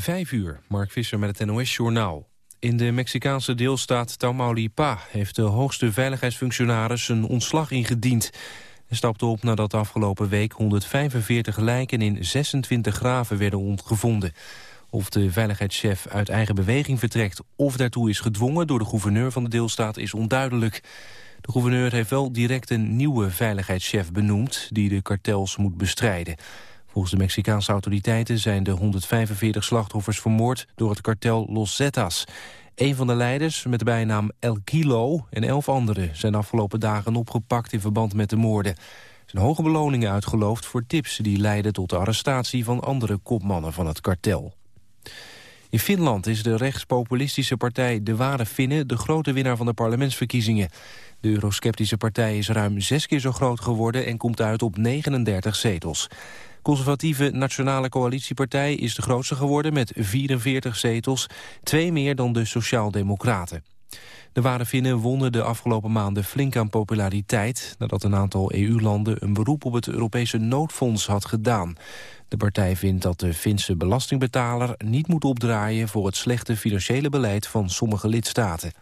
Vijf uur, Mark Visser met het NOS-journaal. In de Mexicaanse deelstaat Tamaulipas heeft de hoogste veiligheidsfunctionaris een ontslag ingediend. Hij stapte op nadat afgelopen week 145 lijken in 26 graven werden gevonden. Of de veiligheidschef uit eigen beweging vertrekt of daartoe is gedwongen door de gouverneur van de deelstaat is onduidelijk. De gouverneur heeft wel direct een nieuwe veiligheidschef benoemd die de kartels moet bestrijden. Volgens de Mexicaanse autoriteiten zijn de 145 slachtoffers vermoord door het kartel Los Zetas. Een van de leiders, met de bijnaam El Kilo en elf anderen... zijn afgelopen dagen opgepakt in verband met de moorden. Er zijn hoge beloningen uitgeloofd voor tips... die leiden tot de arrestatie van andere kopmannen van het kartel. In Finland is de rechtspopulistische partij De Ware Finnen... de grote winnaar van de parlementsverkiezingen. De eurosceptische partij is ruim zes keer zo groot geworden... en komt uit op 39 zetels. Conservatieve Nationale Coalitiepartij is de grootste geworden met 44 zetels, twee meer dan de Sociaaldemocraten. De Ware Finnen wonnen de afgelopen maanden flink aan populariteit... nadat een aantal EU-landen een beroep op het Europese noodfonds had gedaan. De partij vindt dat de Finse belastingbetaler niet moet opdraaien... voor het slechte financiële beleid van sommige lidstaten.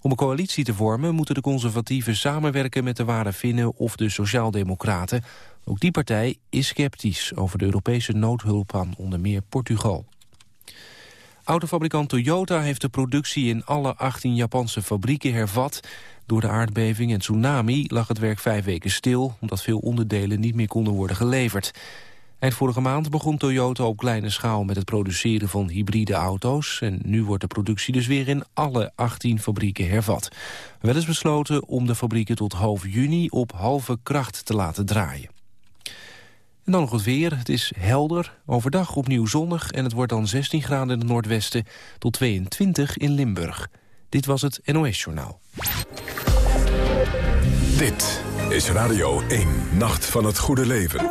Om een coalitie te vormen moeten de conservatieven samenwerken met de Ware Finnen of de Sociaaldemocraten. Ook die partij is sceptisch over de Europese noodhulp aan onder meer Portugal. Autofabrikant Toyota heeft de productie in alle 18 Japanse fabrieken hervat. Door de aardbeving en tsunami lag het werk vijf weken stil... omdat veel onderdelen niet meer konden worden geleverd. Eind vorige maand begon Toyota op kleine schaal met het produceren van hybride auto's. En nu wordt de productie dus weer in alle 18 fabrieken hervat. Wel is besloten om de fabrieken tot half juni op halve kracht te laten draaien. En dan nog het weer. Het is helder, overdag opnieuw zonnig... en het wordt dan 16 graden in het noordwesten tot 22 in Limburg. Dit was het NOS Journaal. Dit is Radio 1, Nacht van het Goede Leven.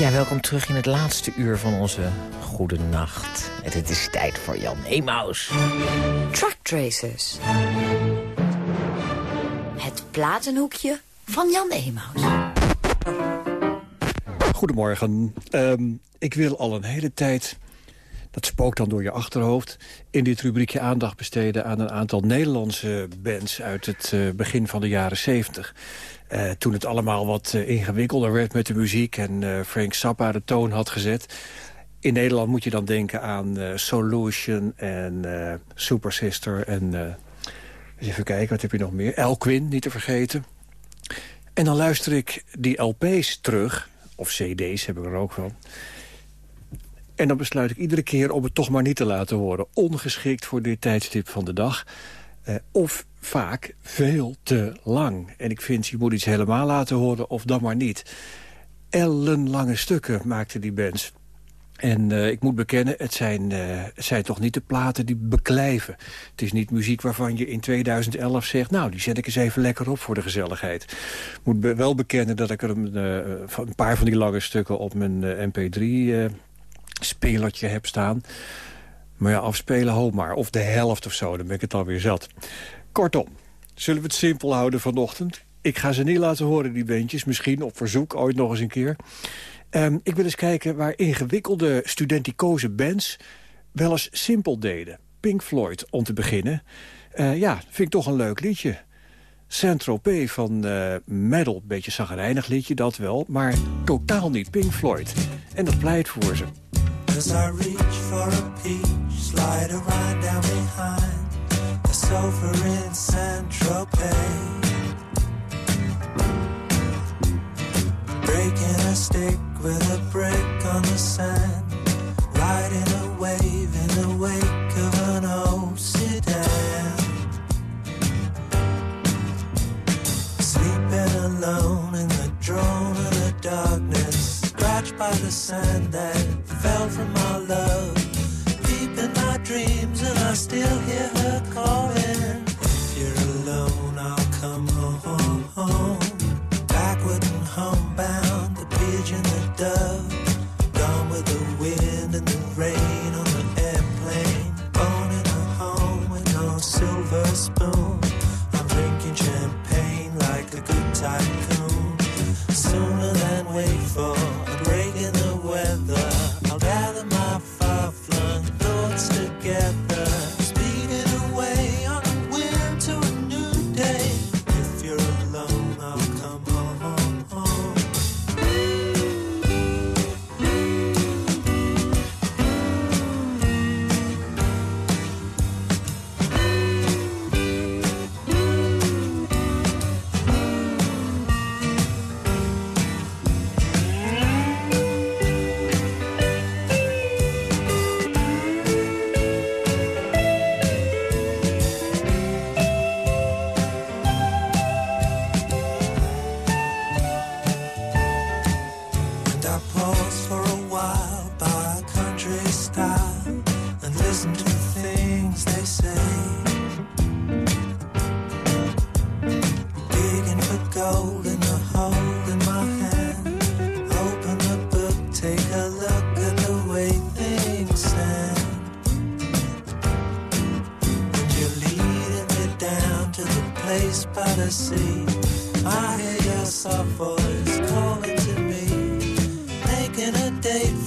Ja, welkom terug in het laatste uur van onze Goede Nacht. En het is tijd voor Jan Emaus. Truck Tracers. Het platenhoekje van Jan Emaus. Goedemorgen. Ehm, ik wil al een hele tijd, dat spookt dan door je achterhoofd... in dit rubriekje aandacht besteden aan een aantal Nederlandse bands... uit het uh, begin van de jaren 70. Uh, toen het allemaal wat uh, ingewikkelder werd met de muziek... en uh, Frank Zappa de toon had gezet. In Nederland moet je dan denken aan Solution en Super Sister... en even kijken, wat heb je nog meer? Elquin, niet te vergeten. En dan luister ik die LP's terug, of cd's heb ik er ook van... En dan besluit ik iedere keer om het toch maar niet te laten horen. Ongeschikt voor dit tijdstip van de dag. Uh, of vaak veel te lang. En ik vind, je moet iets helemaal laten horen of dan maar niet. Ellenlange stukken maakte die bands. En uh, ik moet bekennen, het zijn, het zijn toch niet de platen die beklijven. Het is niet muziek waarvan je in 2011 zegt... nou, die zet ik eens even lekker op voor de gezelligheid. Ik moet wel bekennen dat ik er een, een, paar van die lange stukken... op mijn mp3-spelertje heb staan. Maar ja, afspelen hoop maar. Of de helft of zo, dan ben ik het alweer zat. Kortom, zullen we het simpel houden vanochtend? ik ga ze niet laten horen, die bandjes. Misschien op verzoek, ooit nog eens een keer. Ehm, ik wil eens kijken waar ingewikkelde studenticoze bands... wel eens simpel deden. Pink Floyd, om te beginnen. Uh, ja, vind ik toch een leuk liedje. Saint-Tropez van uh, Metal, beetje zagrijnig liedje, dat wel. Maar totaal niet Pink Floyd. En dat pleit voor ze. As I reach for a peach, slide a ride down behind the sofa in Saint-Tropez. Breaking a stick with a brick on the sand, riding a wave in the wake of an old sedan. Sleeping alone in the drone of the darkness, scratched by the sand that fell from our love. I still hear her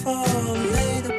date for later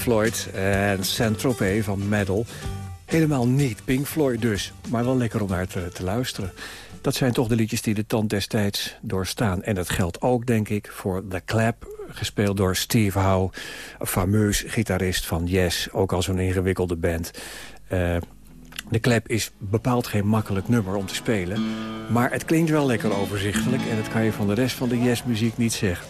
Floyd en Saint-Tropez van Metal. Helemaal niet Pink Floyd dus, maar wel lekker om naar te, te luisteren. Dat zijn toch de liedjes die de tand destijds doorstaan. En dat geldt ook, denk ik, voor The Clap, gespeeld door Steve Howe. Fameus gitarist van Yes, ook al zo'n ingewikkelde band. Eh, de Clap is bepaald geen makkelijk nummer om te spelen. Maar het klinkt wel lekker overzichtelijk... en dat kan je van de rest van de Yes-muziek niet zeggen.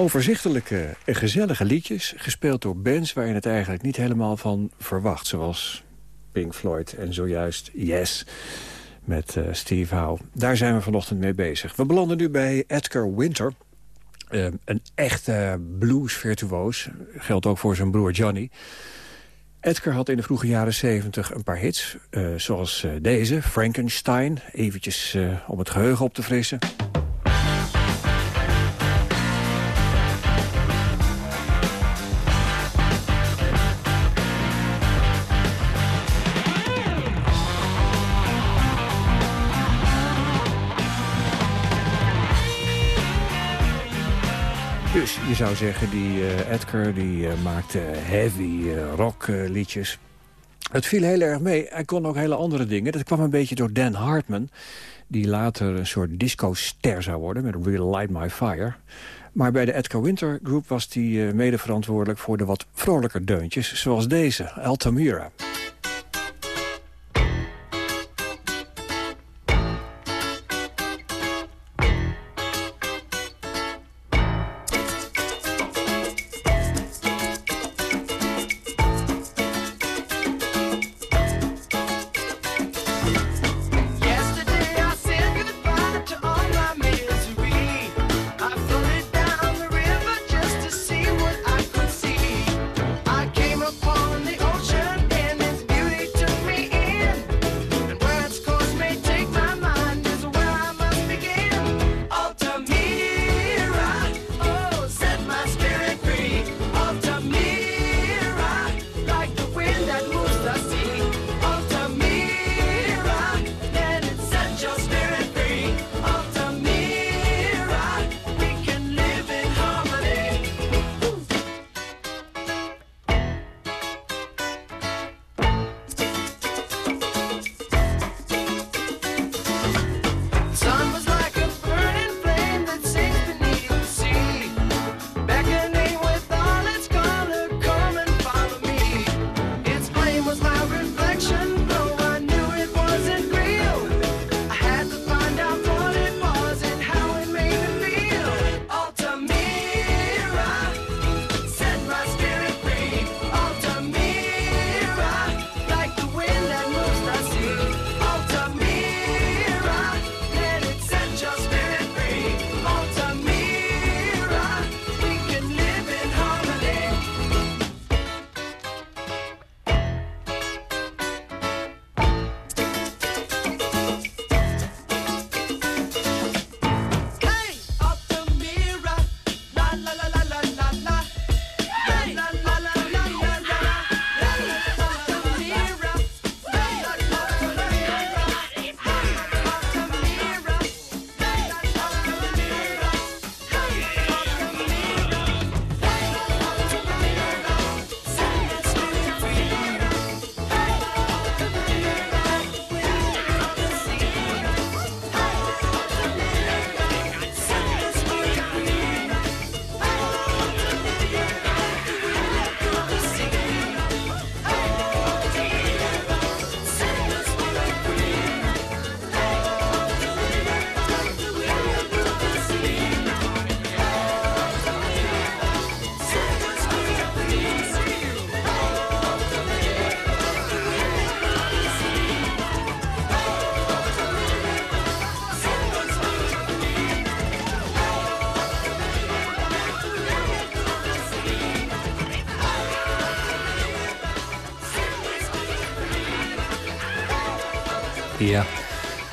Overzichtelijke en gezellige liedjes... gespeeld door bands waar je het eigenlijk niet helemaal van verwacht. Zoals Pink Floyd en zojuist Yes met uh, Steve Howe. Daar zijn we vanochtend mee bezig. We belanden nu bij Edgar Winter. Uh, een echte blues-virtuoos. Geldt ook voor zijn broer Johnny. Edgar had in de vroege jaren 70 een paar hits. Uh, zoals deze, Frankenstein. Eventjes om het geheugen op te frissen. Je zou zeggen, die uh, Edgar die, uh, maakte heavy uh, rock liedjes. Het viel heel erg mee. Hij kon ook hele andere dingen. Dat kwam een beetje door Dan Hartman. Die later een soort disco-ster zou worden met Real Light My Fire. Maar bij de Edgar Winter Group was hij mede verantwoordelijk... voor de wat vrolijker deuntjes, zoals deze, Altamira.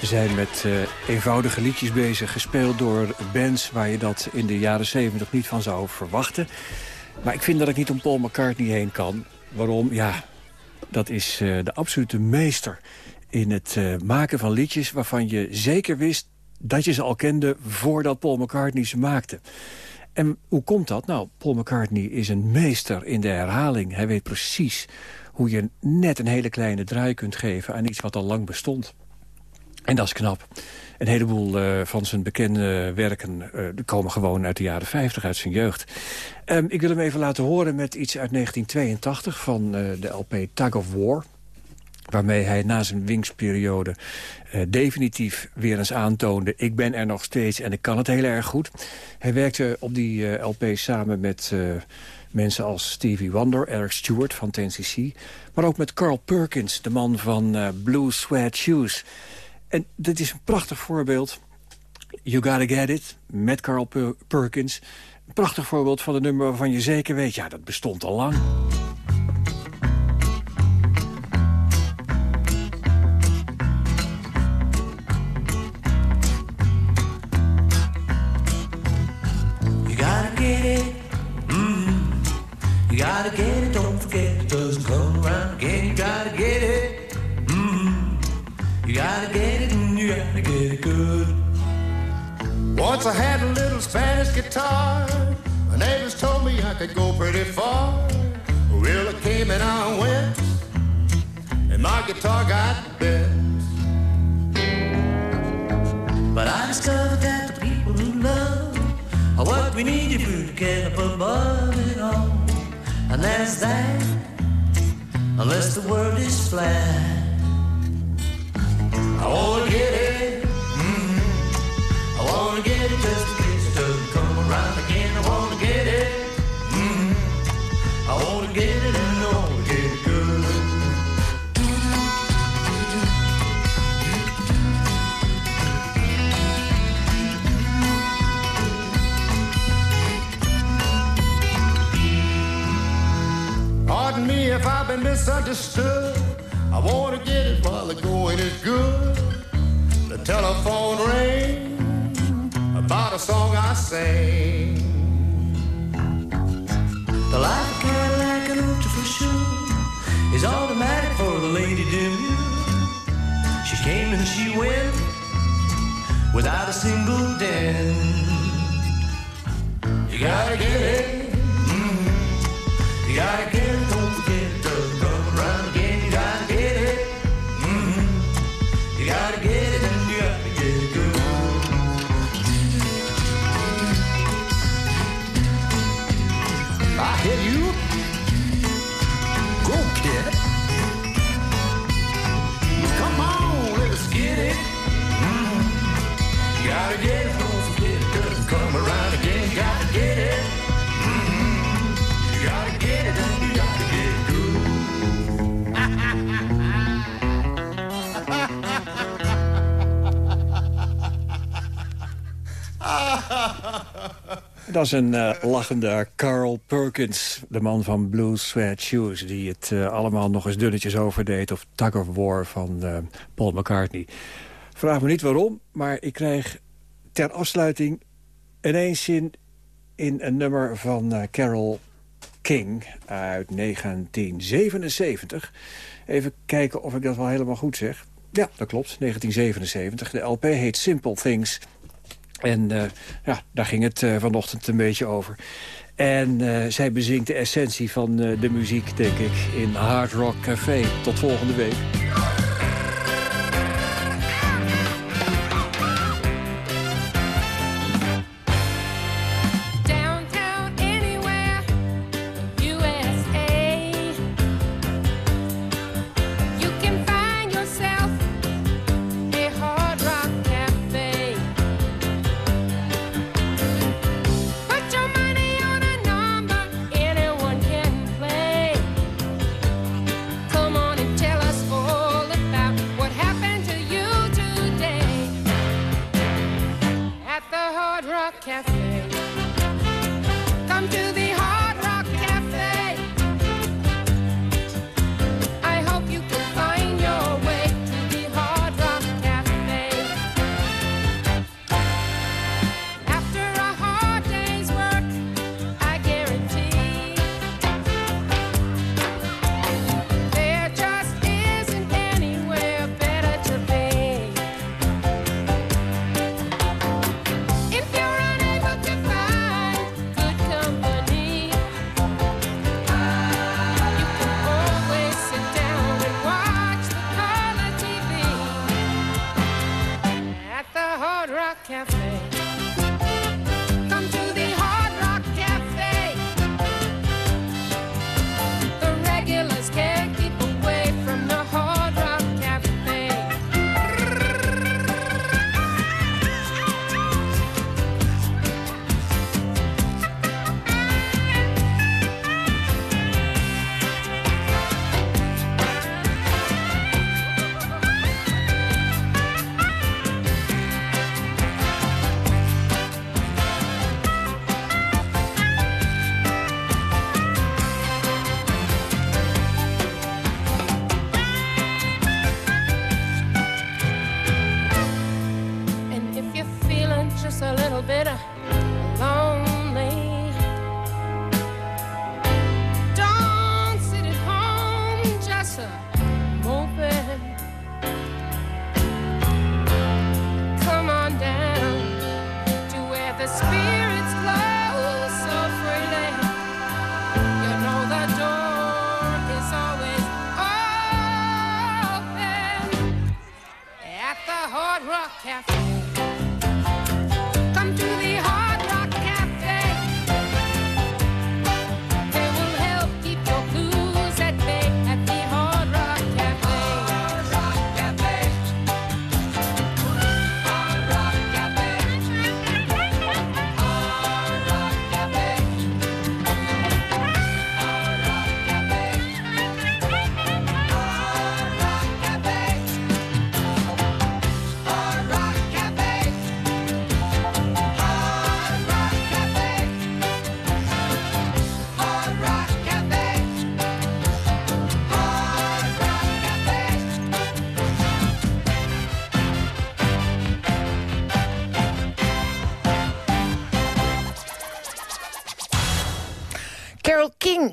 Zijn met uh, eenvoudige liedjes bezig, gespeeld door bands... waar je dat in de jaren 70 niet van zou verwachten. Maar ik vind dat ik niet om Paul McCartney heen kan. Waarom? Ja, dat is uh, de absolute meester in het uh, maken van liedjes... waarvan je zeker wist dat je ze al kende voordat Paul McCartney ze maakte. En hoe komt dat? Nou, Paul McCartney is een meester in de herhaling. Hij weet precies hoe je net een hele kleine draai kunt geven aan iets wat al lang bestond. En dat is knap. Een heleboel uh, van zijn bekende werken uh, komen gewoon uit de jaren 50, uit zijn jeugd. Um, ik wil hem even laten horen met iets uit 1982 van uh, de LP Tug of War. waarmee hij na zijn wingsperiode uh, definitief weer eens aantoonde... ik ben er nog steeds en ik kan het heel erg goed. Hij werkte op die LP samen met mensen als Stevie Wonder, Eric Stewart van 10cc... maar ook met Carl Perkins, de man van Blue Sweat Shoes. En dit is een prachtig voorbeeld. You Gotta Get It, met Carl per Perkins. Een prachtig voorbeeld van een nummer waarvan je zeker weet... ja, dat bestond al lang. Once I had a little Spanish guitar. My neighbors told me I could go pretty far. Well, I came and I went, and my guitar got bent. But I discovered that the people who love are what we need if we get up above it all. And that's that, unless the world is flat. I wanna get it, wanna get it just in case it doesn't come around again. I wanna get it, mm-hmm. I wanna get it and I wanna get it good. Pardon me if I've been misunderstood. I wanna get it while the going is good. The telephone rang about a song I sang. The life of Cadillac and Ultra for sure is automatic for the lady demure. She came and she went without a single dent. You gotta get it. mm You gotta get it. Dat is een eh, lachende Carl Perkins, de man van Blue Sweat Shoes... die het eh, allemaal nog eens dunnetjes overdeed... of Tug of War van eh, Paul McCartney. Vraag me niet waarom, maar ik krijg ter afsluiting... ineens zin in een nummer van Carol King uit 1977. Even kijken of ik dat wel helemaal goed zeg. Ja, dat klopt, 1977. De LP heet Simple Things... En uh, ja, daar ging het uh, vanochtend een beetje over. En uh, zij bezingt de essentie van de muziek, denk ik, in Hard Rock Café. Tot volgende week.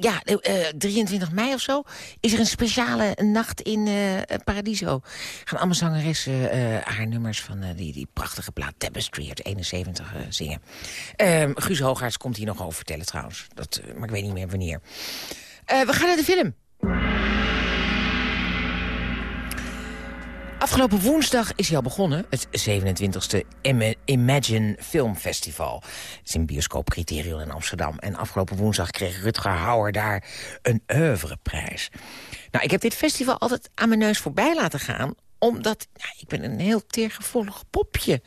Ja, eh, 23 mei of zo is er een speciale nacht in eh, Paradiso. Gaan allemaal zangeressen eh, haar nummers van eh, die, die prachtige plaat Tapestry uit 71 eh, zingen. Ehm, Guus Hoogaerts komt hier nog over vertellen trouwens. Dat, eh, maar ik weet niet meer wanneer. Eh, we gaan naar de film. Afgelopen woensdag is hij al begonnen, het 27e Ima- Imagine Film Festival. Het is in bioscoop Criterion in Amsterdam. En afgelopen woensdag kreeg Rutger Hauer daar een oeuvreprijs. Nou, ik heb dit festival altijd aan mijn neus voorbij laten gaan omdat ik ben een heel teergevoelig popje.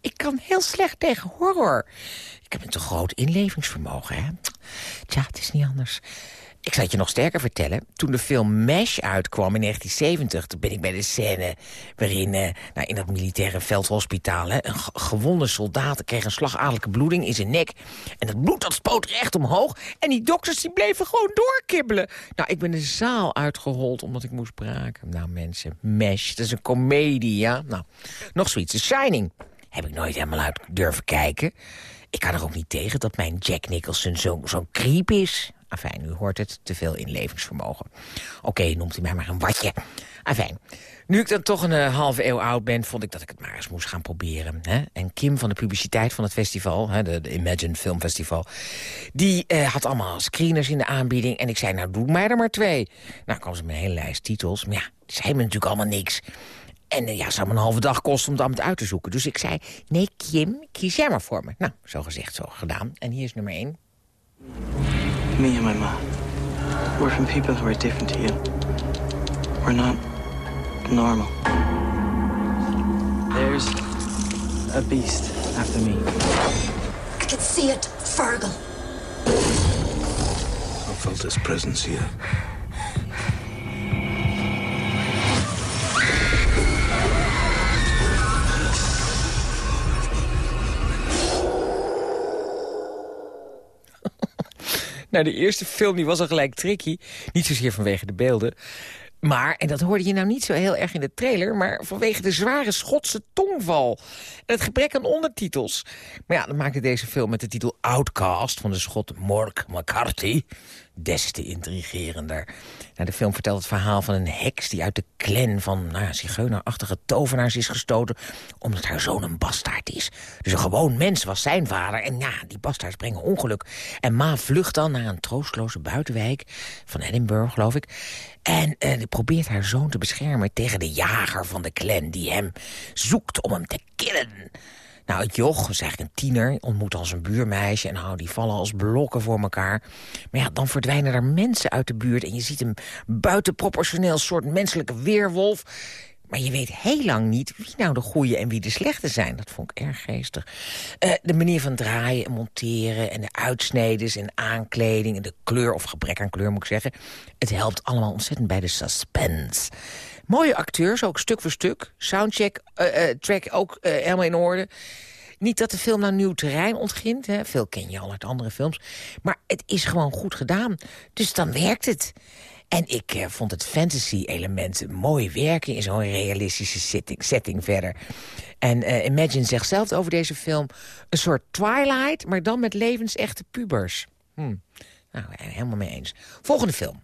Ik kan heel slecht tegen horror. Ik heb een te groot inlevingsvermogen, hè. Tja, het is niet anders. Ik zal het je nog sterker vertellen. Toen de film MASH uitkwam in 1970... toen ben ik bij de scène waarin eh, nou, in dat militaire veldhospitaal... Hè, een ge- gewonde soldaat kreeg een slagadelijke bloeding in zijn nek. En dat bloed dat spoot recht omhoog. En die dokters die bleven gewoon doorkibbelen. Nou, ik ben de zaal uitgehold omdat ik moest braken. Nou mensen, MASH, dat is een komedie, ja? Nou, nog zoiets. The Shining heb ik nooit helemaal uit durven kijken. Ik kan er ook niet tegen dat mijn Jack Nicholson zo'n zo creep is. Afijn, u hoort het, te veel inlevingsvermogen. Oké, noemt u mij maar een watje. Afijn, nu ik dan toch een eh, halve eeuw oud ben... vond ik dat ik het maar eens moest gaan proberen. Hè? En Kim van de publiciteit van het festival, hè, de, Imagine Film Festival... die eh, had allemaal screeners in de aanbieding. En ik zei, nou, doe mij er maar twee. Nou, kwam ze met een hele lijst titels. Maar ja, die zei me natuurlijk allemaal niks. En eh, ja, het zou me een halve dag kosten om het allemaal uit te zoeken. Dus ik zei, nee Kim, kies jij maar voor me. Nou, zo gezegd, zo gedaan. En hier is nummer één. Me and my mom. We're from people who are different to you. We're not normal. There's a beast after me. I can see it, Fergal. I felt his presence here. Nou, de eerste film die was al gelijk tricky. Niet zozeer vanwege de beelden. Maar, en dat hoorde je nou niet zo heel erg in de trailer... maar vanwege de zware Schotse tongval. En het gebrek aan ondertitels. Maar ja, dan maakte deze film met de titel Outcast... van de schot Mark McCarthy des te intrigerender. Nou, de film vertelt het verhaal van een heks... die uit de clan van nou ja, zigeunerachtige tovenaars is gestoten... omdat haar zoon een bastaard is. Dus een gewoon mens was zijn vader. En ja, die bastaards brengen ongeluk. En Ma vlucht dan naar een troostloze buitenwijk... van Edinburgh, geloof ik. En eh, probeert haar zoon te beschermen tegen de jager van de clan... die hem zoekt om hem te killen. Nou, het joch, is eigenlijk een tiener, ontmoet als een buurmeisje... en nou, die vallen als blokken voor elkaar. Maar ja, dan verdwijnen er mensen uit de buurt... en je ziet een buitenproportioneel soort menselijke weerwolf... Maar je weet heel lang niet wie nou de goede en wie de slechte zijn. Dat vond ik erg geestig. Eh, de manier van draaien en monteren en de uitsneden en aankleding... en de kleur, of gebrek aan kleur moet ik zeggen... het helpt allemaal ontzettend bij de suspense. Mooie acteurs, ook stuk voor stuk. Soundcheck, eh, eh, track ook eh, helemaal in orde. Niet dat de film nou nieuw terrein ontgint. Hè. Veel ken je al uit andere films. Maar het is gewoon goed gedaan. Dus dan werkt het. En ik eh, vond het fantasy-element mooi werken... in zo'n realistische setting, verder. En eh, Imagine zegt zelf over deze film... een soort Twilight, maar dan met levensechte pubers. Hm. Nou, helemaal mee eens. Volgende film.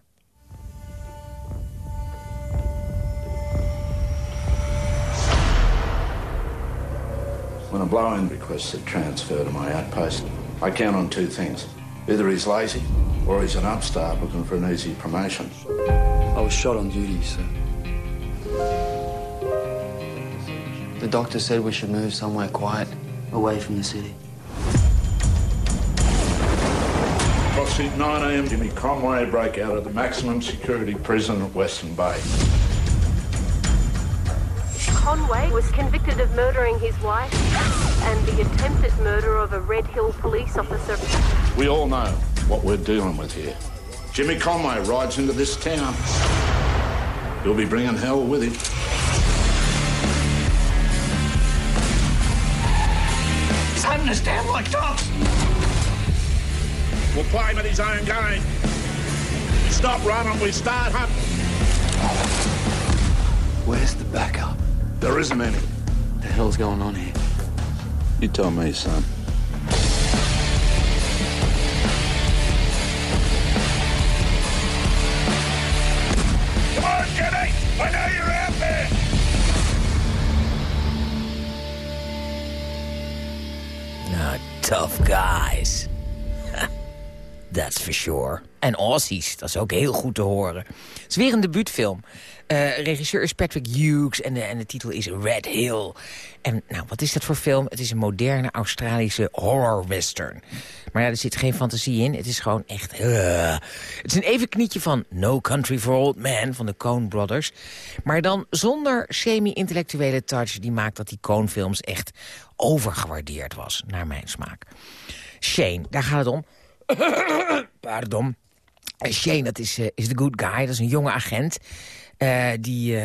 When a blow-in requests a transfer to my outpost, I count on two things. Either he's lazy, or he's an upstart looking for an easy promotion. I was shot on duty, sir. The doctor said we should move somewhere quiet, away from the city. Approximately 9 a.m., Jimmy Conway broke out of the maximum security prison at Western Bay. Conway was convicted of murdering his wife and the attempted murder of a Red Hill police officer. We all know what we're dealing with here. Jimmy Conway rides into this town. He'll be bringing hell with him. He's hunting us down like dogs. We'll play him at his own game. We stop running, we start hunting. Where's the backup? There isn't any. What the hell's going on here? You tell me, son. For sure. En Aussies, dat is ook heel goed te horen. Het is weer een debuutfilm. Uh, regisseur is Patrick Hughes en de, en de titel is Red Hill. En nou, wat is dat voor film? Het is een moderne Australische horror-western. Maar ja, er zit geen fantasie in. Het is gewoon echt... Uh. Het is een evenknietje van No Country for Old Men van de Coen Brothers. Maar dan zonder semi-intellectuele touch... die maakt dat die Coen-films echt overgewaardeerd was, naar mijn smaak. Shane, daar gaat het om. Pardon. Shane, dat is, uh, is de good guy. Dat is een jonge agent. Uh, die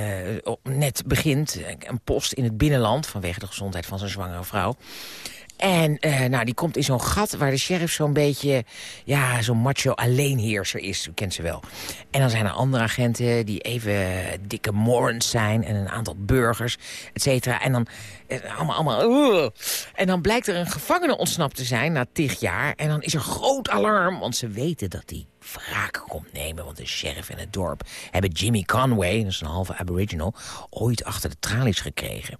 net begint een post in het binnenland... vanwege de gezondheid van zijn zwangere vrouw. En uh, nou, die komt in zo'n gat waar de sheriff zo'n beetje... ja, zo'n macho alleenheerser is. U kent ze wel. En dan zijn er andere agenten die even dikke morons zijn... en een aantal burgers, et cetera. En dan uh, allemaal... allemaal uh. En dan blijkt er een gevangene ontsnapt te zijn na tig jaar. En dan is er groot alarm, want ze weten dat die wraak komt nemen. Want de sheriff in het dorp hebben Jimmy Conway... dat is een halve aboriginal... ooit achter de tralies gekregen.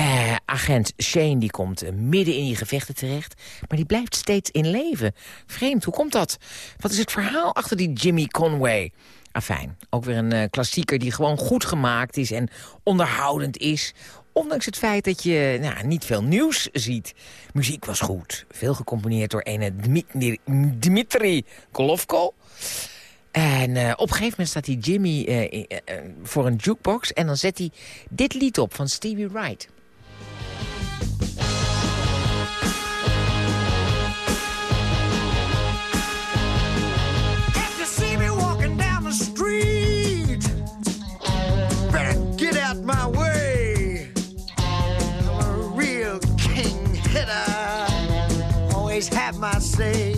Uh, agent Shane die komt uh, midden in die gevechten terecht. Maar die blijft steeds in leven. Vreemd, hoe komt dat? Wat is het verhaal achter die Jimmy Conway? Afijn, ook weer een uh, klassieker die gewoon goed gemaakt is en onderhoudend is. Ondanks het feit dat je nou, niet veel nieuws ziet. Muziek was goed. Veel gecomponeerd door ene Dmitri, Golovko. En op een gegeven moment staat die Jimmy voor een jukebox... en dan zet hij dit lied op van Stevie Wright. My say.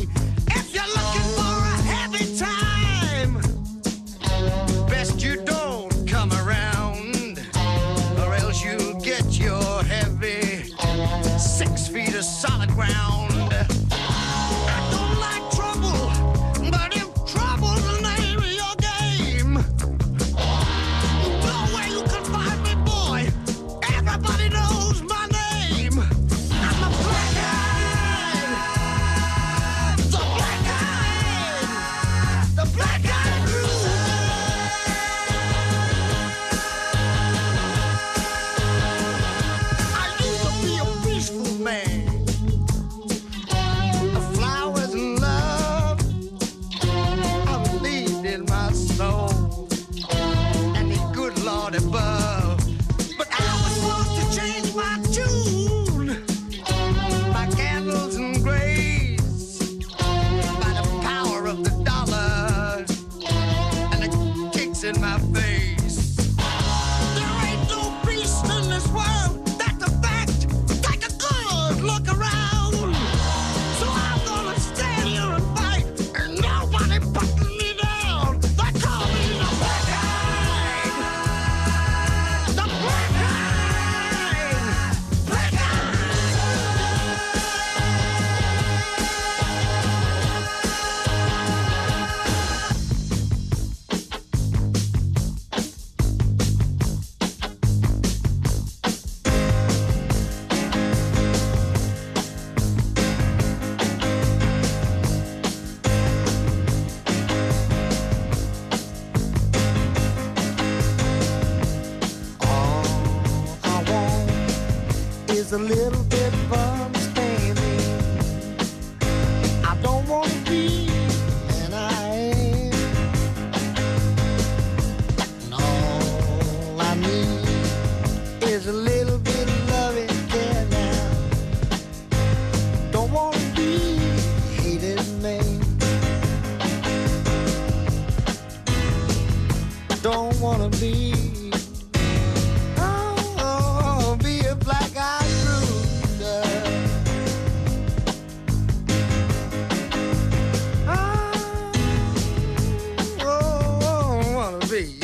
Be.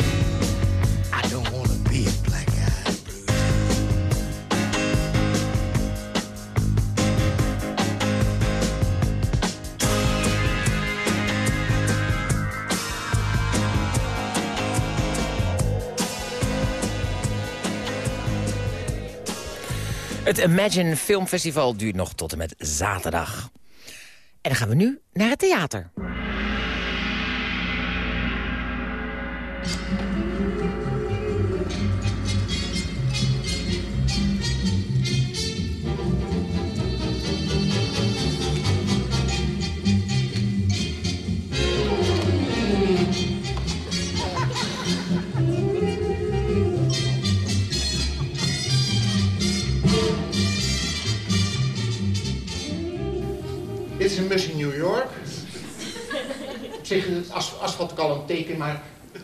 I don't wanna be a black-eyed Het Imagine Film Festival duurt nog tot en met zaterdag. En dan gaan we nu naar het theater. Is een mus in New York. Op zich is het as asfalt al een teken, maar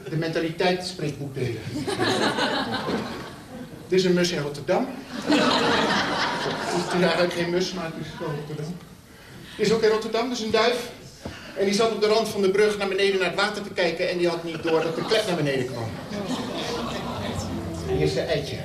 de mentaliteit spreekt boekdelen. Dit is een mus in Rotterdam. Het is eigenlijk geen mus, maar het is gewoon Rotterdam. Dit is ook in Rotterdam, dus een duif. En die zat op de rand van de brug naar beneden naar het water te kijken... en die had niet door dat de klep naar beneden kwam. Hier is de eitje.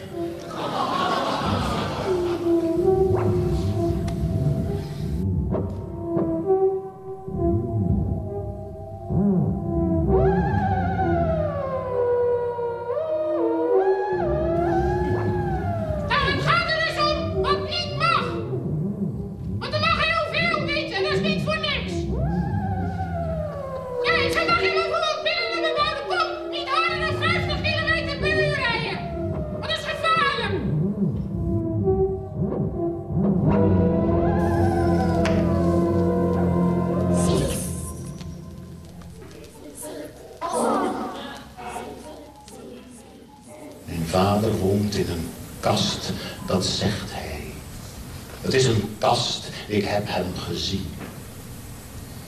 Ik heb hem gezien.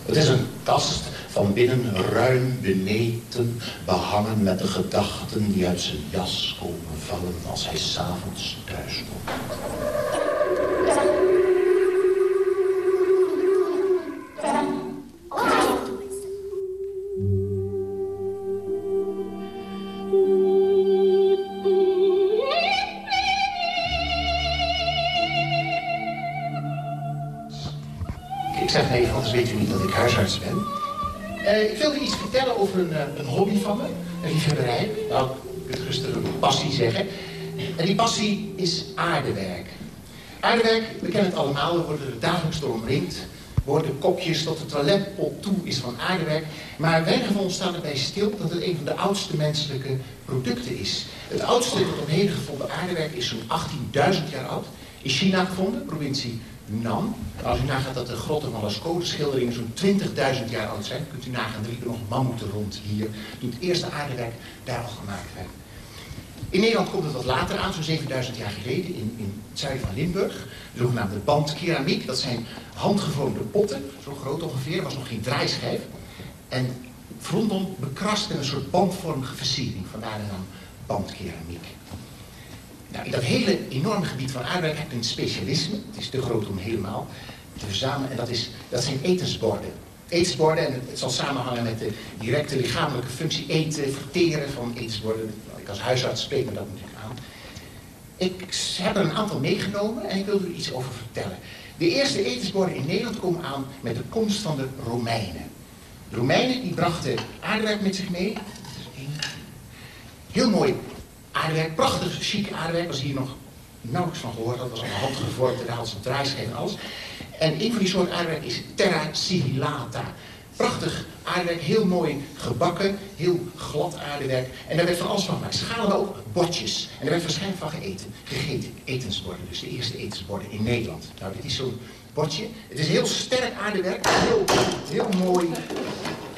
Het is een kast van binnen ruim beneten, behangen met de gedachten die uit zijn jas komen vallen als hij s'avonds thuis komt. Over een, eh, een hobby van me, een liefhebberij. Nou, je kunt rustig een passie zeggen. En die passie is aardewerk. Aardewerk, we kennen het allemaal, we worden er dagelijks door omringd. We worden kopjes tot de toiletpot toe is van aardewerk. Maar weinig van ons staan erbij stil dat het een van de oudste menselijke producten is. Het oudste tot op heden gevonden aardewerk is zo'n 18.000 jaar oud. In China gevonden, provincie Nan. Als u nagaat dat de grotten van Lascaux, de schilderingen, zo'n 20.000 jaar oud zijn, kunt u nagaan, er nog mammoeten rond hier, toen het eerste aardewerk daar al gemaakt werd. In Nederland komt het wat later aan, zo'n 7000 jaar geleden, in, in het zuiden van Limburg. De zogenaamde bandkeramiek, dat zijn handgevormde potten, zo groot ongeveer, er was nog geen draaischijf. En rondom bekrast met een soort bandvormige versiering, vandaar de naam bandkeramiek. Nou, in dat hele enorme gebied van aardwerk heb je een specialisme. Het is te groot om helemaal te verzamelen. En dat, is, dat zijn etensborden. Etensborden, en het, zal samenhangen met de directe lichamelijke functie eten, verteren van etensborden. Nou, Ik als huisarts spreek me dat natuurlijk aan. Ik heb er een aantal meegenomen en ik wil er iets over vertellen. De eerste etensborden in Nederland komen aan met de komst van de Romeinen. De Romeinen die brachten aardwerk met zich mee. Heel mooi aardewerk, prachtig chic aardewerk, was hier nog nauwelijks van gehoord. Dat was allemaal handgevormd en daar had ze een draaischijf en alles. En een van die soorten aardewerk is terra sigillata. Prachtig aardewerk, heel mooi gebakken, heel glad aardewerk. En daar werd van alles van gemaakt. Schalen, ook bordjes. En daar werd waarschijnlijk van gegeten. gegeten. Etensborden, dus de eerste etensborden in Nederland. Nou, dit is zo'n bordje. Het is heel sterk aardewerk, heel, heel mooi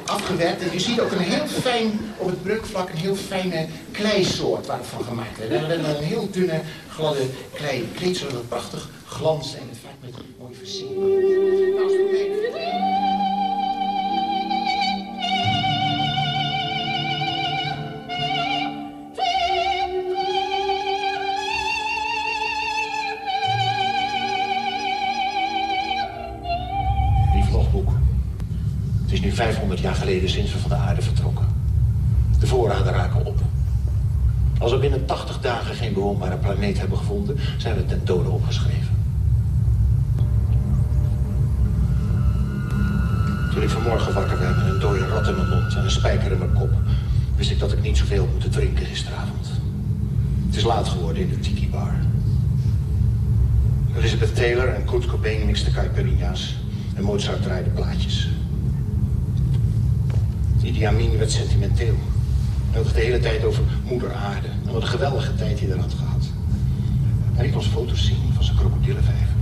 afgewerkt. En je ziet ook een heel fijn, op het breukvlak, een heel fijne kleisoort waar het van gemaakt werd. We hebben een heel dunne, gladde klei kleedsel dat prachtig glanst en het vaak met mooie versiering. 500 jaar geleden sinds we van de aarde vertrokken. De voorraden raken op. Als we binnen 80 dagen geen bewoonbare planeet hebben gevonden, zijn we ten dode opgeschreven. Toen ik vanmorgen wakker werd met een dode rat in mijn mond en een spijker in mijn kop, wist ik dat ik niet zoveel had moeten drinken gisteravond. Het is laat geworden in de Tiki Bar. Elizabeth Taylor en Kurt Cobain mixten caipirinha's en Mozart draaide plaatjes. Idi Amin werd sentimenteel. Hij had de hele tijd over moeder aarde en wat een geweldige tijd hij er had gehad. Hij liet ons foto's zien van zijn krokodillenvijver.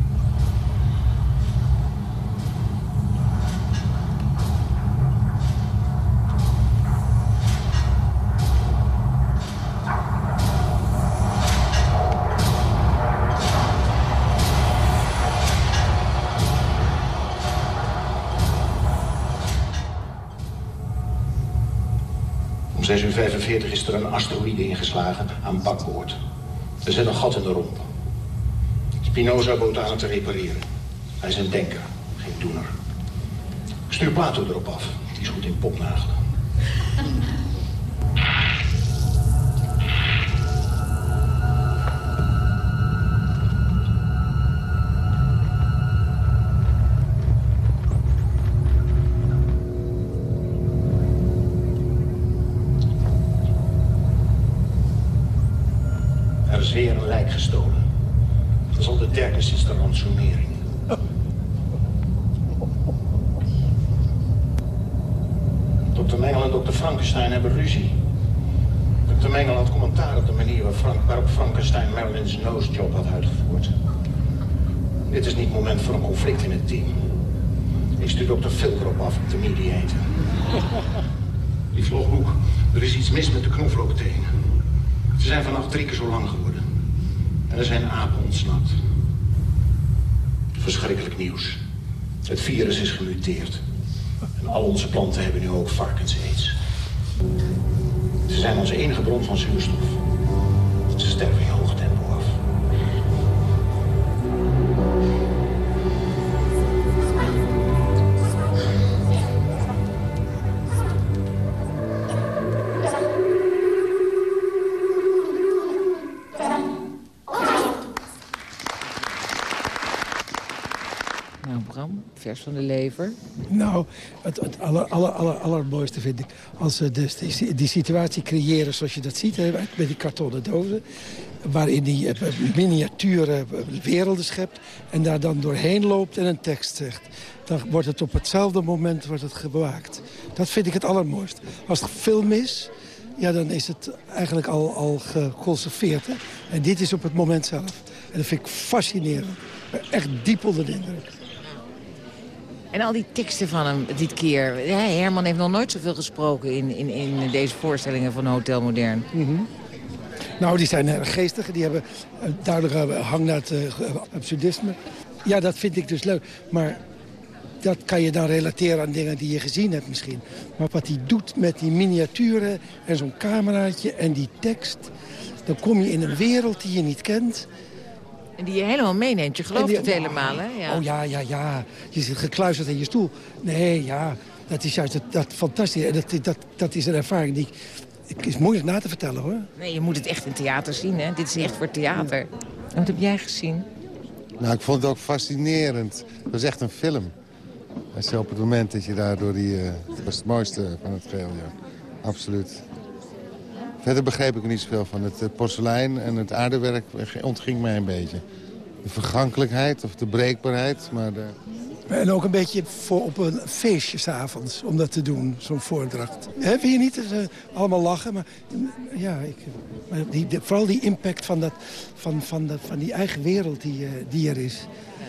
Om 6 uur 45 is er een asteroïde ingeslagen aan bakboord. Er zit een gat in de romp. Spinoza bood aan het te repareren. Hij is een denker, geen doener. Ik stuur Plato erop af. Die is goed in popnagelen. Gestolen. Dat is al de derde sinds de ransonering. Dr. Mengel en Dr. Frankenstein hebben ruzie. Dr. Mengel had commentaar op de manier Frank, waarop Frankenstein Marilyn's nosejob had uitgevoerd. Dit is niet het moment voor een conflict in het team. Ik stuur Dr. Filker op af om te mediaten. Lief logboek, er is iets mis met de knoflookteen. Ze zijn vannacht drie keer zo lang geworden. En er zijn apen ontsnapt. Verschrikkelijk nieuws. Het virus is gemuteerd. En al onze planten hebben nu ook varkensaids. Ze zijn onze enige bron van zuurstof. Van de lever. Nou, het, het aller, aller, aller, allermooiste vind ik... als ze dus die, situatie creëren zoals je dat ziet... Met die kartonnen dozen... waarin die eh, miniaturen eh, werelden schept... en daar dan doorheen loopt en een tekst zegt. Dan wordt het op hetzelfde moment wordt het gemaakt. Dat vind ik het allermooist. Als het film is, ja, dan is het eigenlijk al, al geconserveerd. En dit is op het moment zelf. En dat vind ik fascinerend. Echt diep onder de indruk. En al die teksten van hem dit keer. Ja, Herman heeft nog nooit zoveel gesproken in, in, in deze voorstellingen van Hotel Modern. Nou, die zijn erg geestig. Die hebben een duidelijke hang naar het eh, absurdisme. Ja, dat vind ik dus leuk. Maar dat kan je dan relateren aan dingen die je gezien hebt misschien. Maar wat hij doet met die miniaturen en zo'n cameraatje en die tekst... dan kom je in een wereld die je niet kent... En die je helemaal meeneemt. Je gelooft die- het helemaal, hè? Ja. Oh ja, ja, ja. Je zit gekluisterd in je stoel. Nee, ja. Dat is juist dat, dat fantastisch. En dat, dat, dat is een ervaring die... Het is moeilijk na te vertellen, hoor. Nee, je moet het echt in theater zien, hè? Dit is echt voor theater. En wat heb jij gezien? Nou, ik vond het ook fascinerend. Het was echt een film. En zo op het moment dat je daar door die... eh, dat was het mooiste van het geheel, ja. Absoluut. Verder begreep ik niet zoveel van. Het eh, porselein en het aardewerk ontging mij een beetje. De vergankelijkheid of de breekbaarheid, maar. En ook een beetje voor op een feestje 's avonds om dat te doen, zo'n voordracht. Vind je niet? Is, eh, allemaal lachen, maar, mm, ja, ik, die, vooral die impact van, dat, van, van, dat, van die eigen wereld die, eh, die er is.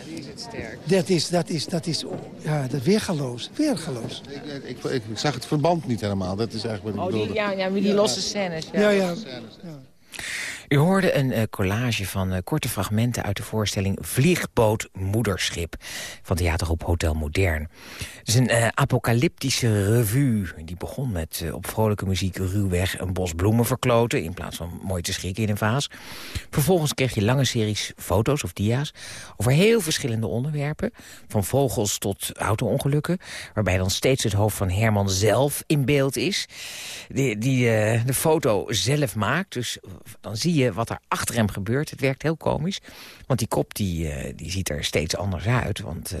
Die is het sterk. Dat is, dat is, dat is ja, dat weergaloos. Weergaloos. Ik, ik, ik zag het verband niet helemaal, dat is eigenlijk wat ik Oh, die, bedoelde. ja, ja, met die losse scènes. Ja, Ja, ja. U hoorde een eh, collage van eh, korte fragmenten uit de voorstelling Vliegboot Moederschip van theatergroep Hotel Modern. Het is een eh, apocalyptische revue. Die begon met op vrolijke muziek ruwweg een bos bloemen verkloten in plaats van mooi te schikken in een vaas. Vervolgens kreeg je lange series foto's of dia's over heel verschillende onderwerpen. Van vogels tot auto-ongelukken. Waarbij dan steeds het hoofd van Herman zelf in beeld is. Die, die de foto zelf maakt. Dus dan zie je wat er achter hem gebeurt. Het werkt heel komisch. Want die kop die, eh, die ziet er steeds anders uit. Want eh,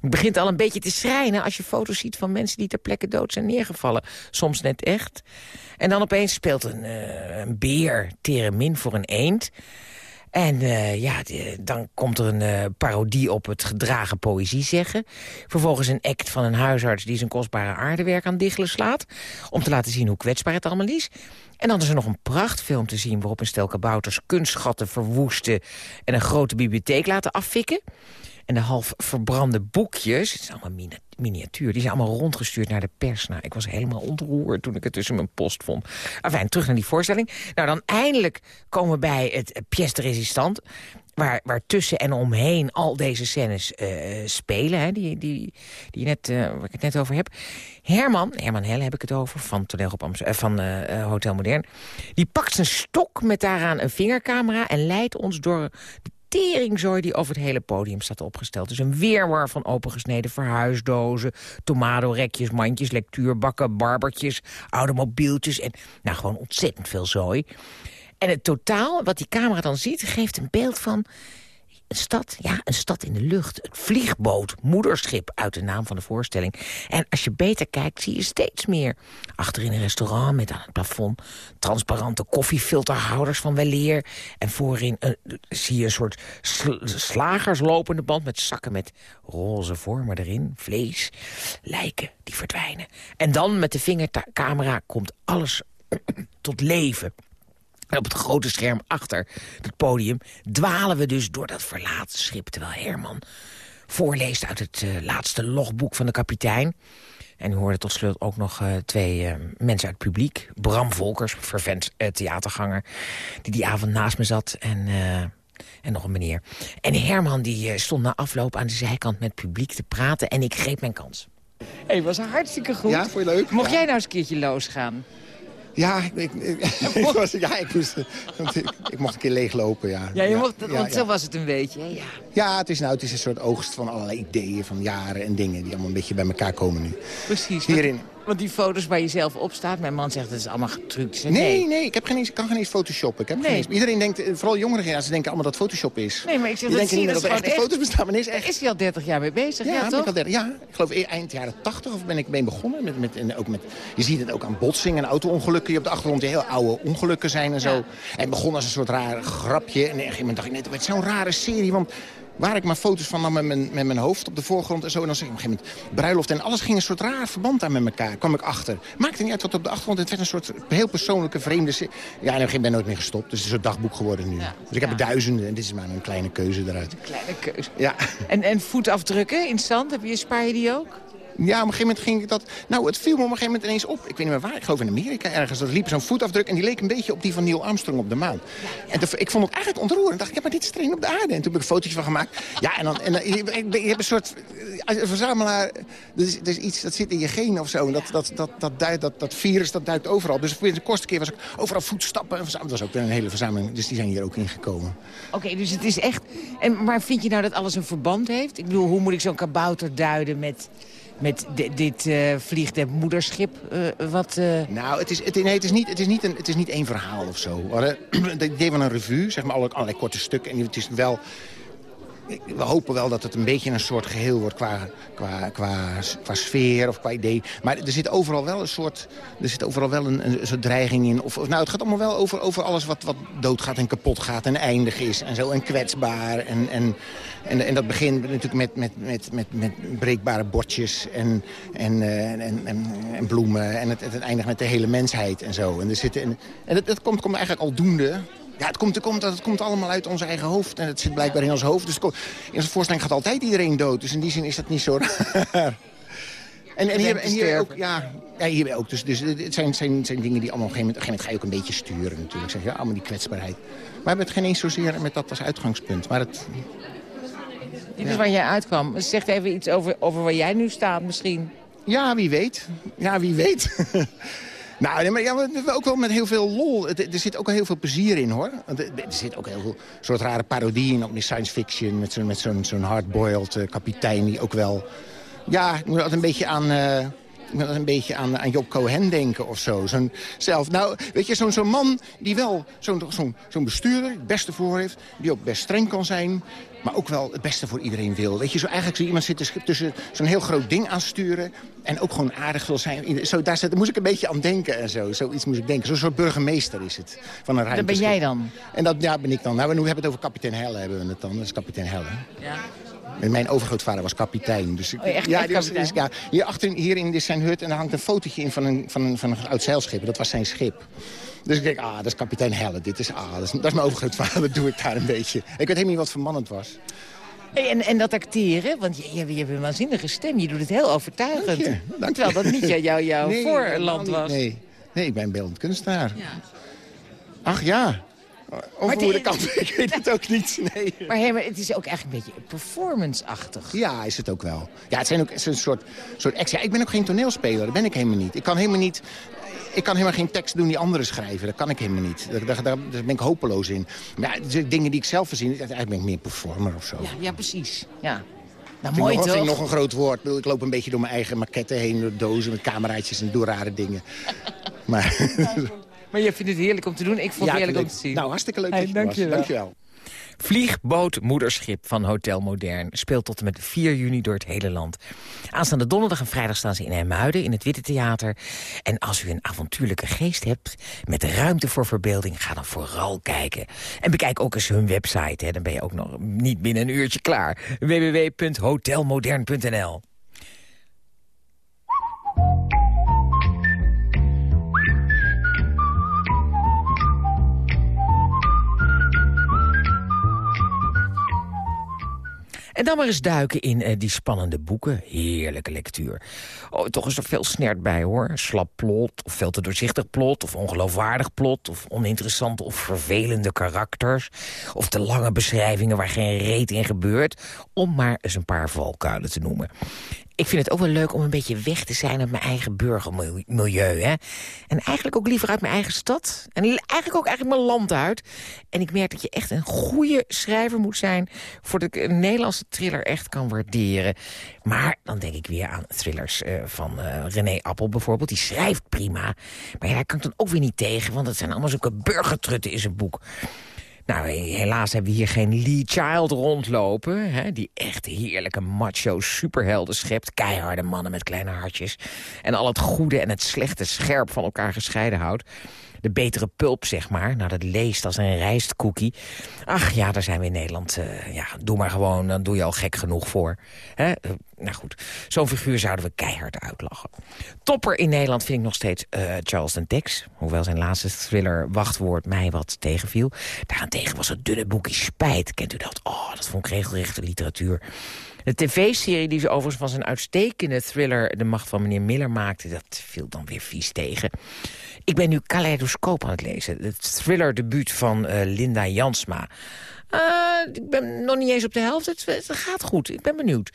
het begint al een beetje te schrijnen als je foto's ziet van mensen die ter plekke dood zijn neergevallen. Soms net echt. En dan opeens speelt een, eh, een beer tere min voor een eend. En eh, ja, dan komt er een eh, parodie op het gedragen poëzie zeggen. Vervolgens een act van een huisarts die zijn kostbare aardewerk aan diggelen slaat. Om te laten zien hoe kwetsbaar het allemaal is. En dan is er nog een prachtfilm te zien waarop een stel kabouters kunstschatten verwoesten... en een grote bibliotheek laten affikken. En de half verbrande boekjes, het is allemaal miniatuur... die zijn allemaal rondgestuurd naar de pers. Nou, ik was helemaal ontroerd toen ik het tussen mijn post vond. Enfin, terug naar die voorstelling. Nou, dan eindelijk komen we bij het pièce de résistante. waar, waar tussen en omheen al deze scènes eh, spelen, hè, die, die, die net, eh, waar ik het net over heb. Herman, Herman Helle heb ik het over, van, toneel op Amst- eh, van Hotel Modern. Die pakt zijn stok met daaraan een vingercamera en leidt ons door de teringzooi die over het hele podium staat opgesteld. Dus een weerwar van opengesneden verhuisdozen, tomadorekjes, mandjes, lectuurbakken, barbertjes, oude mobieltjes en nou gewoon ontzettend veel zooi. En het totaal, wat die camera dan ziet, geeft een beeld van een stad, ja, een stad in de lucht. Een vliegboot, moederschip uit de naam van de voorstelling. En als je beter kijkt, zie je steeds meer. Achterin een restaurant met aan het plafond transparante koffiefilterhouders van weleer. En voorin een, zie je een soort sl- slagerslopende band met zakken met roze vormen erin. Vlees, lijken die verdwijnen. En dan met de vingercamera komt alles tot leven. En op het grote scherm achter het podium dwalen we dus door dat verlaten schip... terwijl Herman voorleest uit het eh, laatste logboek van de kapitein. En u hoorde tot slot ook nog eh, twee eh, mensen uit het publiek. Bram Volkers, vervent theaterganger, die die avond naast me zat. En, eh, en nog een meneer. En Herman die stond na afloop aan de zijkant met het publiek te praten... en ik greep mijn kans. Hé, hey, was hartstikke goed. Ja, vond je leuk? Mocht Ja. jij nou eens een keertje losgaan? Ja, ik, ik, ik- ik was, ja, ik, moest, ik, ik mocht een keer leeglopen, ja. Ja, je mocht, want ja. zo was het een beetje. Ja. Ja, het is, nou, het is een soort oogst van allerlei ideeën van jaren en dingen... die allemaal een beetje bij elkaar komen nu. Precies. Hierin. Want, die foto's waar je zelf op staat... mijn man zegt dat is allemaal getrukt. Nee, nee, ik, heb geen eens, ik kan geen eens photoshoppen. Ik heb geen eens, iedereen denkt, eh, vooral jongere generaties denken allemaal dat Photoshop is. Nee, maar ik zeg, Die dat denken je, niet dat dat er is echte gewoon foto's bestaan, maar nee, is echt. Is hij al 30 jaar mee bezig, ja, Ja, ben toch? ik, al der- ja, ik geloof e- eind jaren 80 of ben ik mee begonnen. Met, met, en ook met, je ziet het ook aan botsingen en auto-ongelukken die op de achtergrond die heel oude ongelukken zijn en zo. En het begon als een soort raar grapje. En op een gegeven moment dacht ik, nee, het werd zo'n rare serie. Want waar ik maar foto's van nam met mijn, met mijn hoofd op de voorgrond en zo. En dan zeg ik op een gegeven moment bruiloft. En alles ging een soort raar verband aan met elkaar. kwam ik achter. Maakte niet uit wat op de achtergrond. Het werd een soort heel persoonlijke, vreemde... Ja, en op een gegeven moment ben ik nooit meer gestopt. Dus het is een soort dagboek geworden nu. dus ik heb er duizenden en dit is maar een kleine keuze eruit. Kleine keuze. Ja. En, en voetafdrukken in zand, heb je, spaar je die ook? Ja, op een gegeven moment ging ik dat... Nou, het viel me op een gegeven moment ineens op. Ik weet niet meer waar. Ik geloof in Amerika ergens. Er liep zo'n voetafdruk en die leek een beetje op die van Neil Armstrong op de maan. En ik vond het eigenlijk ontroerend. Ik dacht, ja, maar dit is er een op de aarde. En toen heb ik een fotootje van gemaakt. Ja, en dan... En dan je, je hebt een soort... Een verzamelaar... Er is, is iets dat zit in je genen of zo. En dat, dat, dat, dat, dat, dat virus, dat duikt overal. Dus voor de kortste keer was ik overal voetstappen. En. Dat was ook weer een hele verzameling. Dus die zijn hier ook ingekomen. Oké, dus het is echt... En, maar vind je nou dat alles een verband heeft? Ik bedoel, hoe moet ik zo'n kabouter duiden met, met di- dit eh vliegtuig moederschip? eh, wat, eh, Nou, het is, het, nee, het, is niet, het, is niet een, het is niet één verhaal of zo. Het idee van een revue, zeg maar, alle- allerlei korte stukken. En het is wel... We hopen wel dat het een beetje een soort geheel wordt qua, qua, qua, sfeer of qua idee. Maar er zit overal wel een soort, er zit overal wel een, een soort dreiging in. Of, nou, het gaat allemaal wel over, over alles wat, wat doodgaat en kapot gaat en eindig is. En zo, en kwetsbaar. En, en, en, en dat begint natuurlijk met, met, met, met, met breekbare bordjes en, en, eh, en, en, en bloemen. En het, eindigt met de hele mensheid en zo. En, er zitten, en, en dat, dat komt, komt eigenlijk aldoende... Ja, het komt, het, komt, het komt allemaal uit ons eigen hoofd. En het zit blijkbaar in ons hoofd. Dus komt- in onze voorstelling gaat altijd iedereen dood. Dus in die zin is dat niet zo raar. En, en, hier, en hier ook, ja, ja, hier ook. Dus, dus het zijn, zijn, zijn dingen die allemaal op een gegeven moment, op een gegeven moment ga je ook een beetje sturen natuurlijk. Zeg je, ja, allemaal die kwetsbaarheid. Maar we hebben het geen eens zozeer met dat als uitgangspunt. Maar het, dit is waar jij uitkwam. Zeg even iets over, over waar jij nu staat misschien. Ja, wie weet. Ja, wie weet. Nou, maar ja, ook wel met heel veel lol. Er zit ook heel veel plezier in, hoor. Er zit ook heel veel soort rare parodieën in die science fiction... met zo'n zo'n zo'n hardboiled eh, kapitein die ook wel... Ja, ik moet altijd een beetje aan... eh, ik moet een beetje aan, aan Job Cohen denken of zo. Zo'n zelf. Nou, weet je, zo'n zo'n man die wel zo'n zo'n zo'n bestuurder het beste voor heeft. Die ook best streng kan zijn. Maar ook wel het beste voor iedereen wil. Weet je, zo eigenlijk zo iemand zit er tussen zo'n heel groot ding aan sturen. En ook gewoon aardig wil zijn. Zo, daar zit- moest ik een beetje aan denken en zo. Zoiets moest ik denken. Zo'n soort burgemeester is het. Van een Dat ben jij dan? En dat ja, ben ik dan. Nou, we hebben het over kapitein Helle hebben we het dan. Dat is kapitein Helle. Ja. En mijn overgrootvader was kapitein. Dus ik, Oh, echt- ja, echt die was- kapitein? ja, hier achterin, hier in zijn hut en daar hangt een fotootje in van een, van een, van een oud zeilschip. Dat was zijn schip. Dus ik denk, ah, dat is kapitein Helle. Dit is, ah, dat is, dat is mijn overgrootvader. Doe ik daar een beetje. Ik weet helemaal niet wat voor man het was. En, en dat acteren, want je, je, je hebt een waanzinnige stem. Je doet het heel overtuigend. Terwijl dat niet jou- jou- jouw Nee, voorland was. Nee. nee, ik ben beeldend kunstenaar. Ach ja. Of hoe de kant, ik weet het ook niet. Nee. Maar, hey, maar het is ook eigenlijk een beetje performance-achtig. Ja, is het ook wel. Ja, het, zijn ook, het is een soort, soort extra. Ik ben ook geen toneelspeler, dat ben ik helemaal niet. Ik kan helemaal niet... Ik kan helemaal geen tekst doen die anderen schrijven. Dat kan ik helemaal niet. Daar, daar, daar ben ik hopeloos in. Maar ja, dingen die ik zelf verzin, eigenlijk ben ik meer performer of zo. Ja, ja precies. Ja. Nou, mooi nog, vind ik toch? nog een groot woord. Ik loop een beetje door mijn eigen maquette heen, door dozen met cameraatjes en doe rare dingen. Maar, Maar je vindt het heerlijk om te doen. Ik vond Ja, het heerlijk om te zien. Nou, hartstikke leuk Hey, dat je was. dankjewel. Dankjewel. Vliegboot Moederschip van Hotel Modern speelt tot en met 4 juni door het hele land. Aanstaande donderdag en vrijdag staan ze in Hermuiden in het Witte Theater. En als u een avontuurlijke geest hebt met ruimte voor verbeelding, ga dan vooral kijken. En bekijk ook eens hun website, hè. dan ben je ook nog niet binnen een uurtje klaar. www.hotelmodern.nl En dan maar eens duiken in eh, die spannende boeken. Heerlijke lectuur. Oh, toch is er veel snert bij, hoor. Slap plot, of veel te doorzichtig plot... of ongeloofwaardig plot, of oninteressante of vervelende karakters... of te lange beschrijvingen waar geen reet in gebeurt... om maar eens een paar valkuilen te noemen. Ik vind het ook wel leuk om een beetje weg te zijn uit mijn eigen burgermilieu. Hè? En eigenlijk ook liever uit mijn eigen stad. En eigenlijk ook eigenlijk mijn land uit. En ik merk dat je echt een goede schrijver moet zijn... voordat ik een Nederlandse thriller echt kan waarderen. Maar dan denk ik weer aan thrillers eh, van eh, René Appel bijvoorbeeld. Die schrijft prima. Maar ja, daar kan ik dan ook weer niet tegen... want het zijn allemaal zulke burgertrutten in zijn boek. Nou, helaas hebben we hier geen Lee Child rondlopen... Hè, die echt heerlijke macho superhelden schept. Keiharde mannen met kleine hartjes. En al het goede en het slechte scherp van elkaar gescheiden houdt. De betere pulp, zeg maar. Nou, dat leest als een rijstcookie. Ach ja, daar zijn we in Nederland. eh, ja, doe maar gewoon, dan doe je al gek genoeg voor. Hè? Eh, nou goed, zo'n figuur zouden we keihard uitlachen. Topper in Nederland vind ik nog steeds eh, Charleston Tex. Hoewel zijn laatste thriller Wachtwoord mij wat tegenviel. Daarentegen was het dunne boekje Spijt. Kent u dat? Oh, dat vond ik regelrechte literatuur. De tv-serie die ze overigens van zijn uitstekende thriller... De Macht van meneer Miller maakte, dat viel dan weer vies tegen. Ik ben nu Kaleidoscoop aan het lezen. Het thriller-debuut van eh, Linda Jansma. Eh, ik ben nog niet eens op de helft. Het, het gaat goed. Ik ben benieuwd.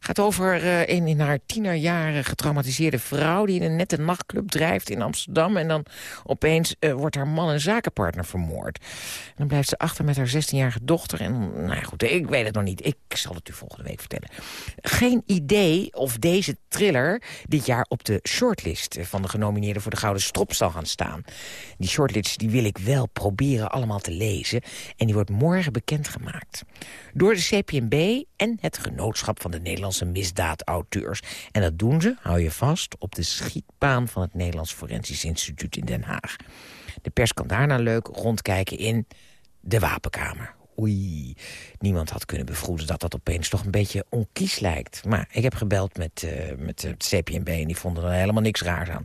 Gaat over eh, een in haar tienerjaren getraumatiseerde vrouw... die in een nette nachtclub drijft in Amsterdam... en dan opeens eh, wordt haar man en zakenpartner vermoord. En dan blijft ze achter met haar 16-jarige dochter. En nou goed, ik weet het nog niet. Ik zal het u volgende week vertellen. Geen idee of deze thriller dit jaar op de shortlist... van de genomineerden voor de Gouden Strop zal gaan staan. Die shortlist die wil ik wel proberen allemaal te lezen. En die wordt morgen bekendgemaakt. Door de CPNB en het Genootschap van de Nederlandse Misdaadauteurs. En dat doen ze, hou je vast, op de schietbaan van het Nederlands Forensisch Instituut in Den Haag. De pers kan daarna leuk rondkijken in de wapenkamer. Oei, niemand had kunnen bevroeden dat dat opeens toch een beetje onkies lijkt. Maar ik heb gebeld met, eh, met het CPNB en die vonden er helemaal niks raars aan.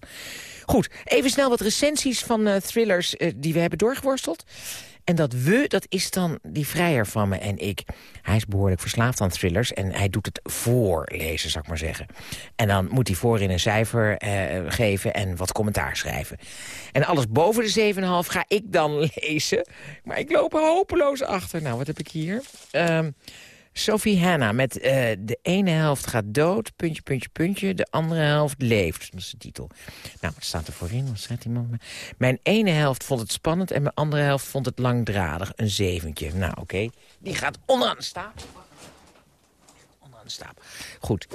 Goed, even snel wat recensies van eh, thrillers eh, die we hebben doorgeworsteld. En dat we, dat is dan die vrijer van me en ik. Hij is behoorlijk verslaafd aan thrillers en hij doet het voorlezen, zou ik maar zeggen. En dan moet hij voorin een cijfer eh, geven en wat commentaar schrijven. En alles boven de 7,5 ga ik dan lezen. Maar ik loop er hopeloos achter. Nou, wat heb ik hier? Ehm Sophie Hanna met eh, de ene helft gaat dood, puntje, puntje, puntje. De andere helft leeft. Dat is de titel. Nou, wat staat er voorin? Wat schrijft iemand? Mijn ene helft vond het spannend en mijn andere helft vond het langdradig. Een zeventje. Nou, oké. Die gaat onderaan de stapel. Stapel. Goed.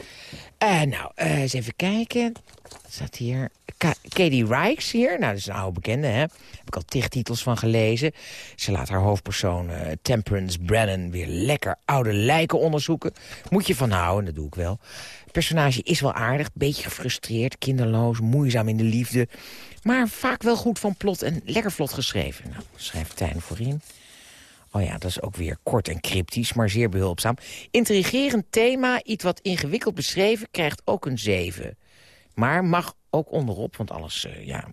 Eh, nou, eh, eens even kijken. Wat staat hier? Ka Katie Rijks hier. Nou, dat is een oude bekende, hè. Heb ik al tig titels van gelezen. Ze laat haar hoofdpersoon eh, Temperance Brennan weer lekker oude lijken onderzoeken. Moet je van houden, dat doe ik wel. Personage is wel aardig, beetje gefrustreerd, kinderloos, moeizaam in de liefde. Maar vaak wel goed van plot en lekker vlot geschreven. Nou, schrijft Tijn voorin. Oh ja, dat is ook weer kort en cryptisch, maar zeer behulpzaam. Intrigerend thema, iets wat ingewikkeld beschreven, krijgt ook een 7. Maar mag ook onderop, want alles, eh, ja,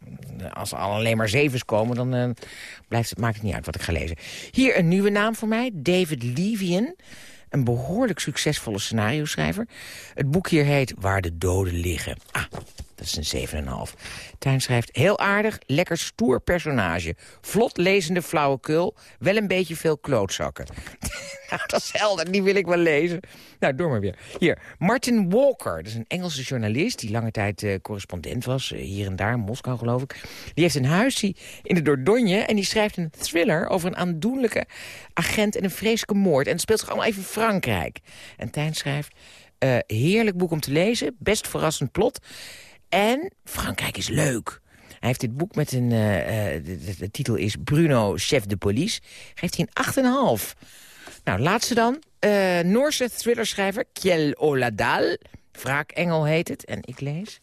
als er alleen maar zevens komen... dan eh, blijft het, maakt het niet uit wat ik ga lezen. Hier een nieuwe naam voor mij, David Levian. Een behoorlijk succesvolle scenario-schrijver. Het boek hier heet Waar de doden liggen. Ah, Dat is een 7,5. Tuin schrijft, heel aardig, lekker stoer personage. Vlot lezende flauwekul, wel een beetje veel klootzakken. nou, dat is helder, die wil ik wel lezen. Nou, door maar weer. Hier, Martin Walker, dat is een Engelse journalist... die lange tijd eh, correspondent was, eh, hier en daar, in Moskou geloof ik. Die heeft een huisje in de Dordogne... en die schrijft een thriller over een aandoenlijke agent en een vreselijke moord. En het speelt zich allemaal even Frankrijk. En Tijn schrijft... eh, heerlijk boek om te lezen, best verrassend plot. En Frankrijk is leuk. Hij heeft dit boek met een... eh, eh, de, titel is Bruno, chef de police. Geeft hij een 8,5. Nou, laatste dan. Eh, Noorse thrillerschrijver Kjell Oladal. Wraakengel heet het. En ik lees.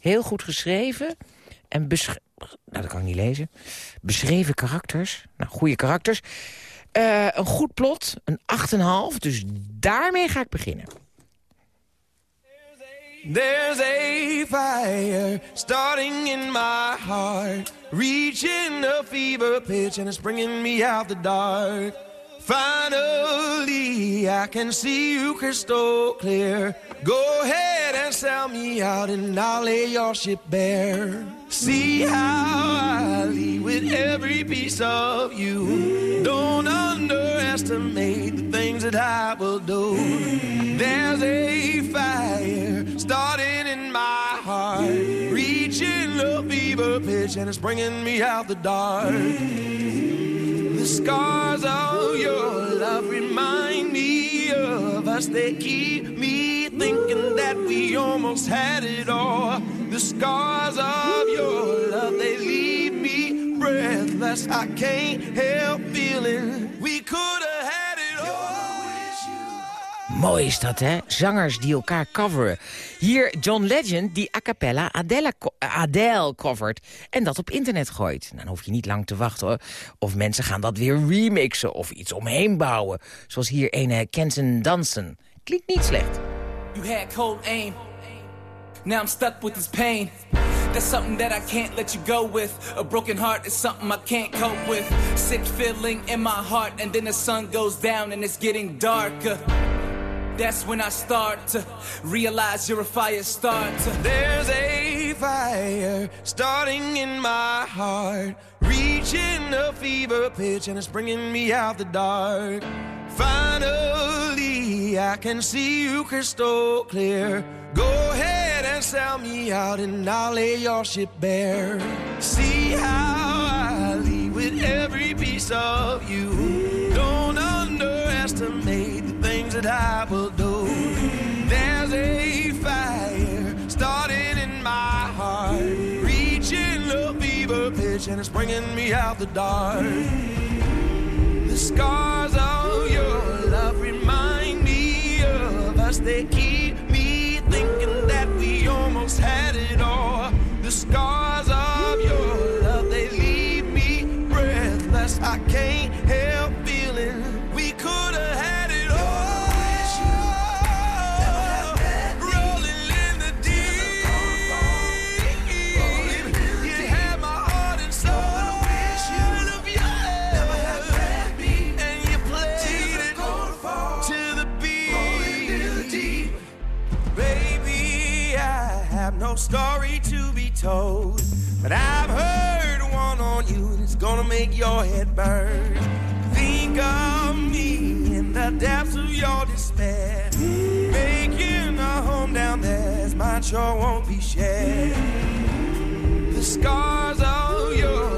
Heel goed geschreven. En besch... Nou, dat kan ik niet lezen. Beschreven karakters. Nou, goede karakters. Een goed plot. Een 8,5. Dus daarmee ga ik beginnen. There's a fire starting in my heart, reaching a fever pitch, and it's bringing me out the dark. Finally, I can see you crystal clear. Go ahead and sell me out, and I'll lay your ship bare. See how I leave with every piece of you. Don't underestimate the things that I will do. There's a fire starting in my heart, reaching a fever pitch, and it's bringing me out the dark. The scars of your love remind me of us. They keep me thinking that we almost had it all. The scars of your love, they leave me breathless. I can't help feeling we could have. Mooi is dat, hè? Zangers die elkaar coveren. Hier John Legend die a cappella Adele, co- Adele covert. En dat op internet gooit. Dan hoef je niet lang te wachten, hoor. Of mensen gaan dat weer remixen of iets omheen bouwen. Zoals hier een Kenton Dansen. Klinkt niet slecht. You had cold aim. Now I'm stuck with this pain. That's something that I can't let you go with. A broken heart is something I can't cope with. Sick feeling in my heart, and then the sun goes down and it's getting darker. That's when I start to realize you're a fire starter. There's a fire starting in my heart, reaching a fever pitch, and it's bringing me out the dark. Finally, I can see you crystal clear. Go ahead and sell me out, and I'll lay your ship bare. See how I leave with every piece of you. The that I will do. There's a fire starting in my heart, reaching a fever pitch, and it's bringing me out the dark. The scars of your love remind me of us. They keep me thinking that we almost had it all. The scars of have no story to be told. But I've heard one on you that's gonna make your head burn. Think of me in the depths of your despair. Making a home down there, mine sure won't be shared. The scars of your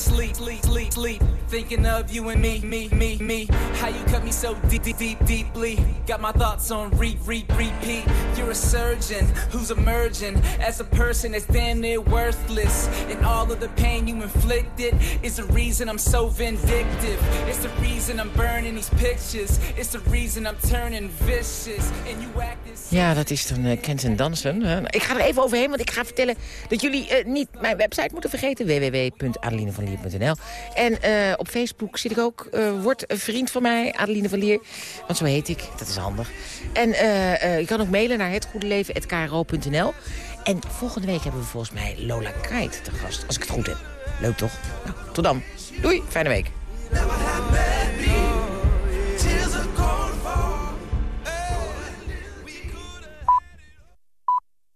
sleep, sleep, sleep, sleep. Thinking of you and me, me, me, me. How you cut me so deep, deep, deep, deeply. Got my thoughts on re, re, repeat. You're a surgeon who's emerging as a person that's damn near worthless. And all of the pain you inflicted is the reason I'm so vindictive. It's the reason I'm burning these pictures. It's the reason I'm turning vicious. And you act Ja, dat is dan uh, Kenton Dansen. Uh, ik ga er even overheen, want ik ga vertellen dat jullie uh, niet mijn website moeten vergeten. www.adelinevanlier.nl En uh, op Facebook zit ik ook. Eh, uh, word een vriend van mij, Adeline van Leer, Want zo heet ik, dat is handig. En eh, eh, je kan ook mailen naar hetgoedeleven.kro.nl. En volgende week hebben we volgens mij Lola Kite te gast. Als ik het goed heb. Leuk toch? Nou, tot dan. Doei, fijne week.